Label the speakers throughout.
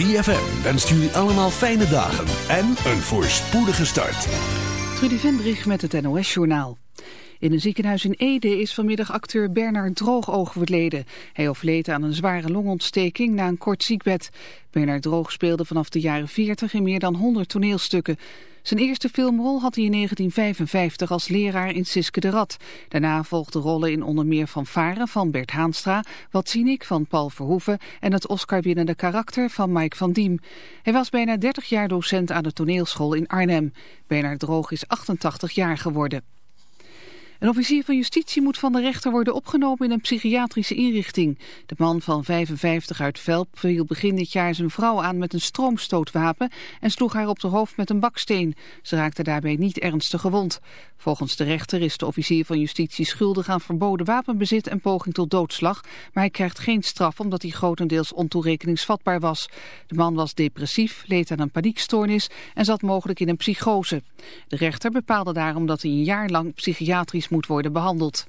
Speaker 1: ZFM wenst jullie allemaal fijne dagen en een voorspoedige start.
Speaker 2: Trudy Vendrich met het NOS-journaal. In een ziekenhuis in Ede is vanmiddag acteur Bernard Droog overleden. Hij overleed aan een zware longontsteking na een kort ziekbed. Bernard Droog speelde vanaf de jaren 40 in meer dan 100 toneelstukken. Zijn eerste filmrol had hij in 1955 als leraar in Siske de Rad. Daarna volgden rollen in onder meer Van Varen van Bert Haanstra, Wat Cynic van Paul Verhoeven en het Oscar-winnende karakter van Mike van Diem. Hij was bijna 30 jaar docent aan de toneelschool in Arnhem. Bernard Droog is 88 jaar geworden. Een officier van justitie moet van de rechter worden opgenomen in een psychiatrische inrichting. De man van 55 uit Velp viel begin dit jaar zijn vrouw aan met een stroomstootwapen en sloeg haar op de hoofd met een baksteen. Ze raakte daarbij niet ernstig gewond. Volgens de rechter is de officier van justitie schuldig aan verboden wapenbezit en poging tot doodslag, maar hij krijgt geen straf omdat hij grotendeels ontoerekeningsvatbaar was. De man was depressief, leed aan een paniekstoornis en zat mogelijk in een psychose. De rechter bepaalde daarom dat hij een jaar lang psychiatrisch moet worden behandeld.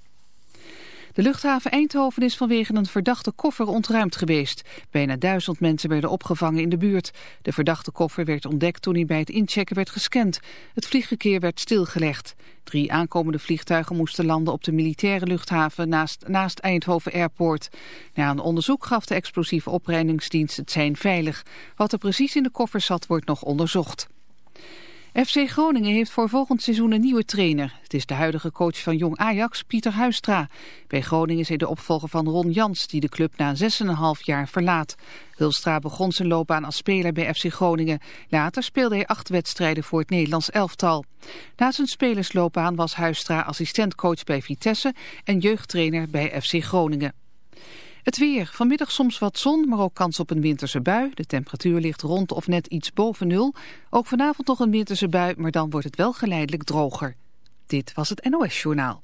Speaker 2: De luchthaven Eindhoven is vanwege een verdachte koffer ontruimd geweest. Bijna duizend mensen werden opgevangen in de buurt. De verdachte koffer werd ontdekt toen hij bij het inchecken werd gescand. Het vliegverkeer werd stilgelegd. Drie aankomende vliegtuigen moesten landen op de militaire luchthaven naast, naast Eindhoven Airport. Na een onderzoek gaf de explosieve opruimingsdienst het zijn veilig. Wat er precies in de koffer zat wordt nog onderzocht. FC Groningen heeft voor volgend seizoen een nieuwe trainer. Het is de huidige coach van Jong Ajax, Pieter Huistra. Bij Groningen is hij de opvolger van Ron Jans, die de club na 6,5 jaar verlaat. Hulstra begon zijn loopbaan als speler bij FC Groningen. Later speelde hij acht wedstrijden voor het Nederlands elftal. Na zijn spelersloopbaan was Huistra assistentcoach bij Vitesse en jeugdtrainer bij FC Groningen. Het weer. Vanmiddag soms wat zon, maar ook kans op een winterse bui. De temperatuur ligt rond of net iets boven nul. Ook vanavond nog een winterse bui, maar dan wordt het wel geleidelijk droger. Dit was het NOS Journaal.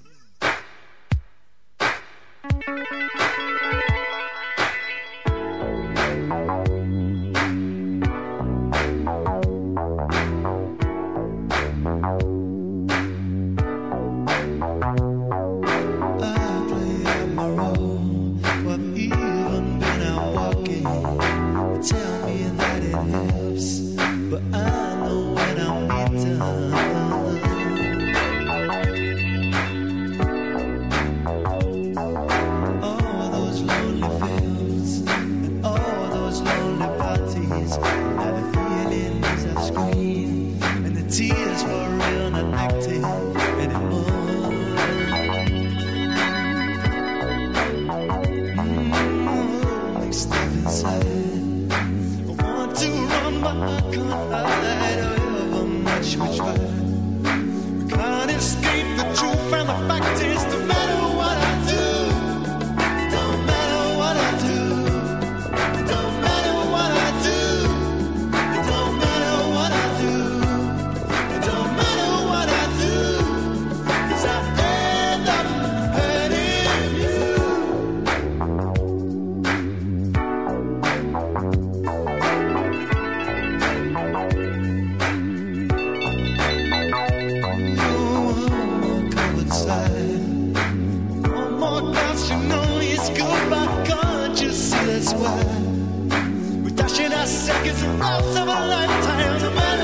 Speaker 3: last seconds of a
Speaker 4: lifetime.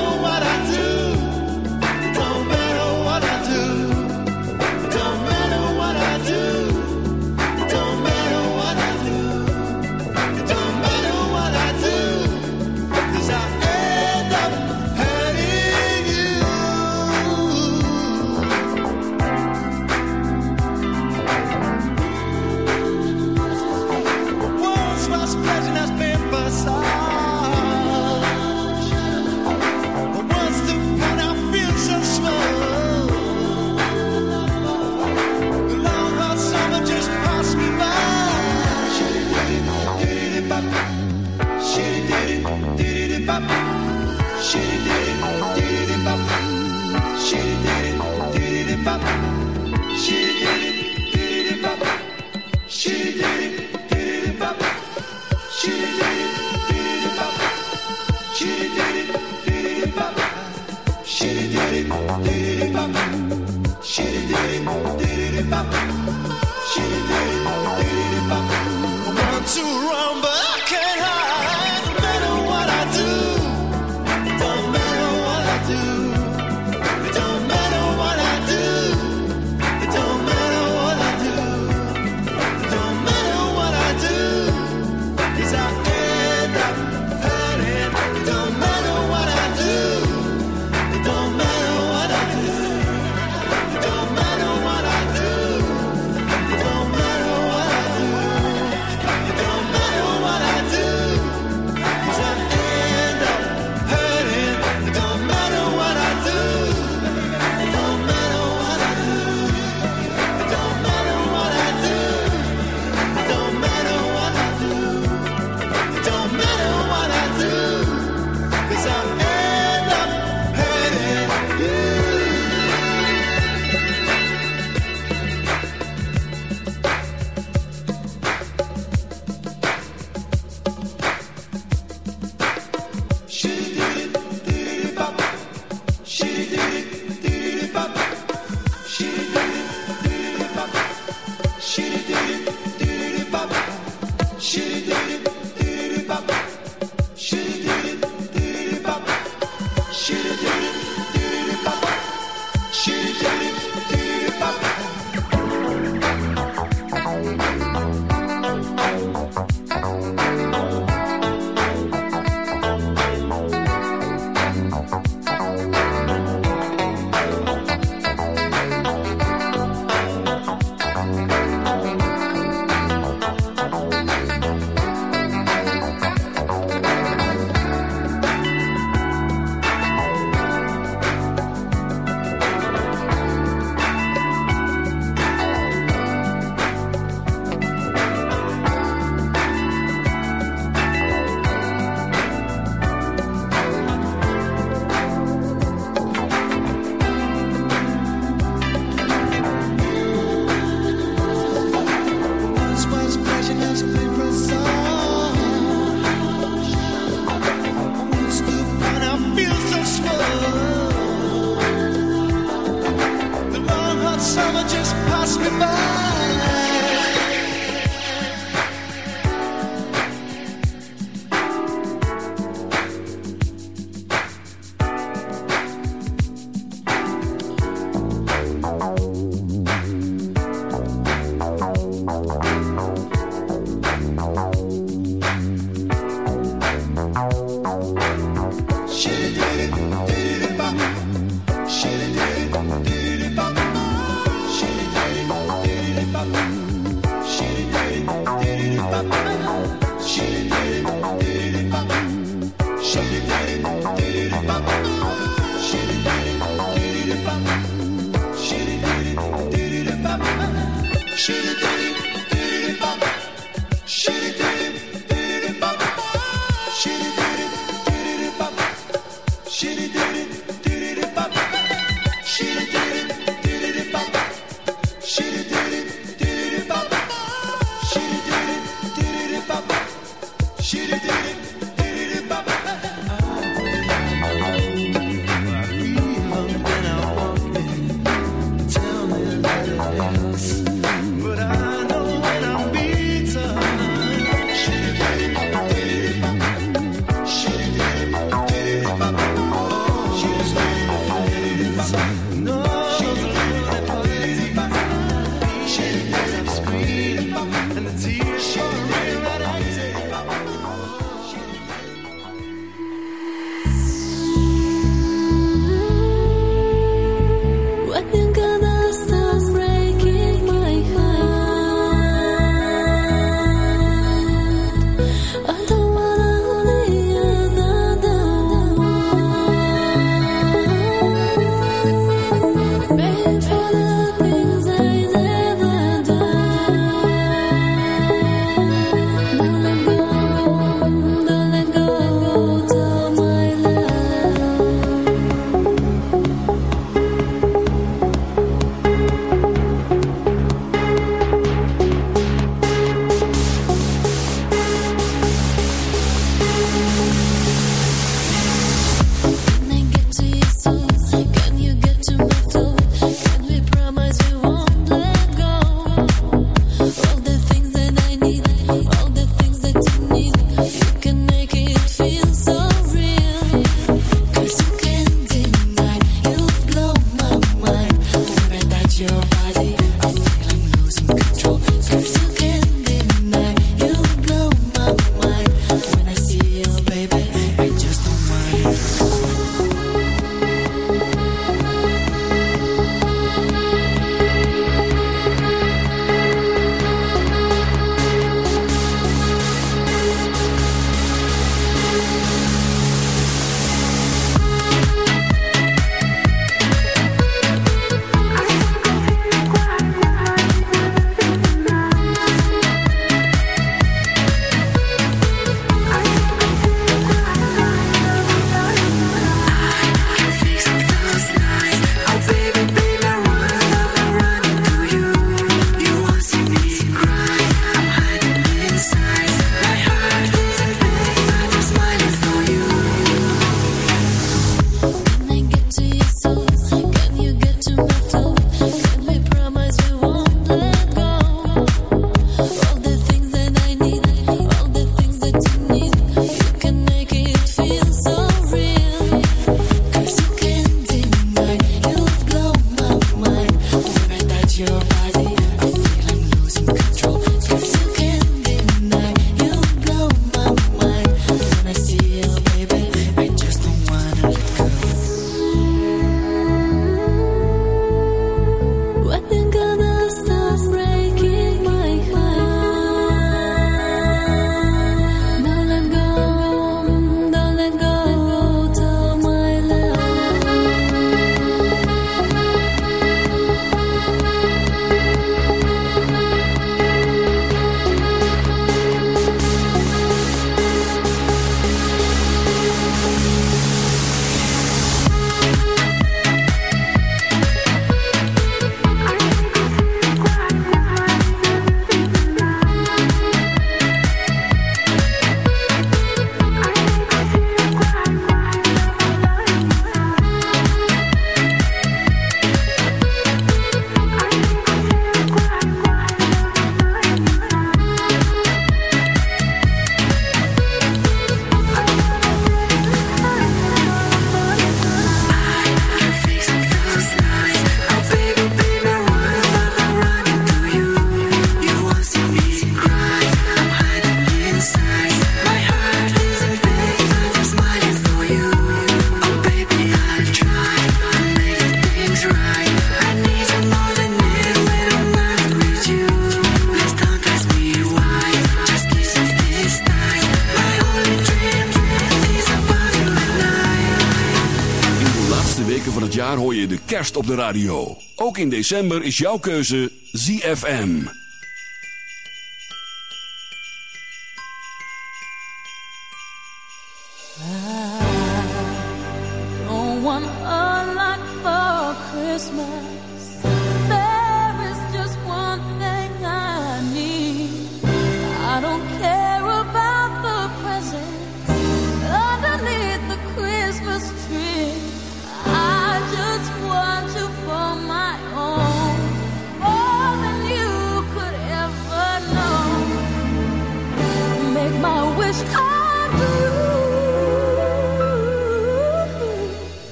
Speaker 4: op de radio. Ook in december is jouw keuze ZFM.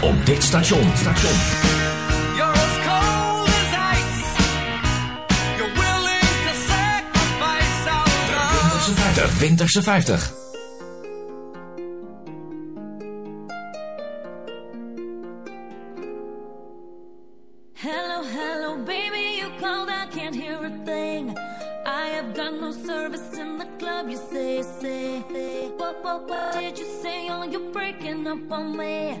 Speaker 3: op dit station. station. De Winterse 50.
Speaker 5: Hello, hello, baby, you I can't hear a thing. I have got no service in the club, you say, say. Did you say? Oh, you're breaking up on me.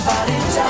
Speaker 6: somebody tell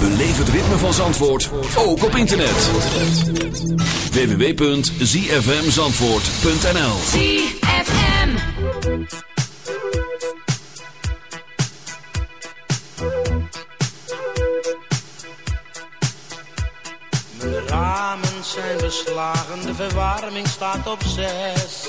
Speaker 1: Beleef het ritme van Zandvoort, ook op internet. www.zfmzandvoort.nl
Speaker 3: ZFM.
Speaker 7: Mijn ramen zijn beslagen, de verwarming staat op zes.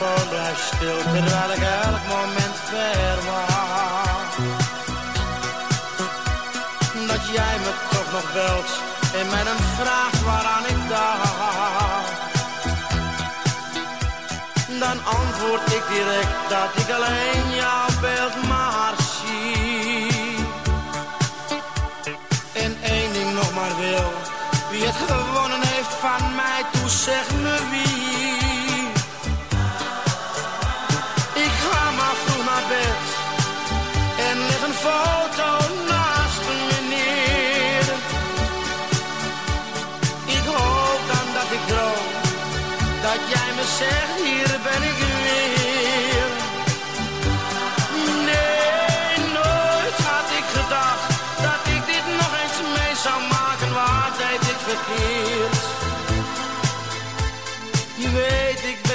Speaker 7: Telefoon stil terwijl ik elk moment verwacht. Dat jij me toch nog belt en mij dan vraagt waaraan ik dacht. Dan antwoord ik direct dat ik alleen jouw beeld maar zie. En één ding nog maar wil, wie het gewonnen heeft van mij, toe zeg me wie.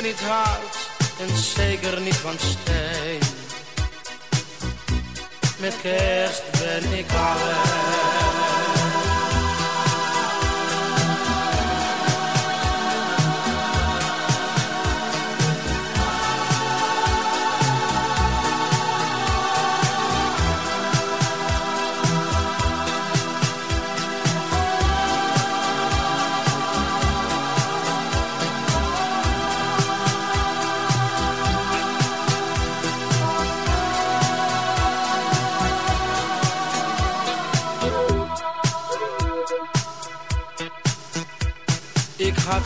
Speaker 7: Niet hard en zeker niet van steen. Met kerst ben ik alleen.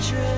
Speaker 7: Treasure.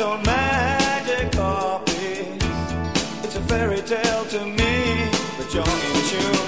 Speaker 8: on magic. It's a fairy tale to me, but you're in tune.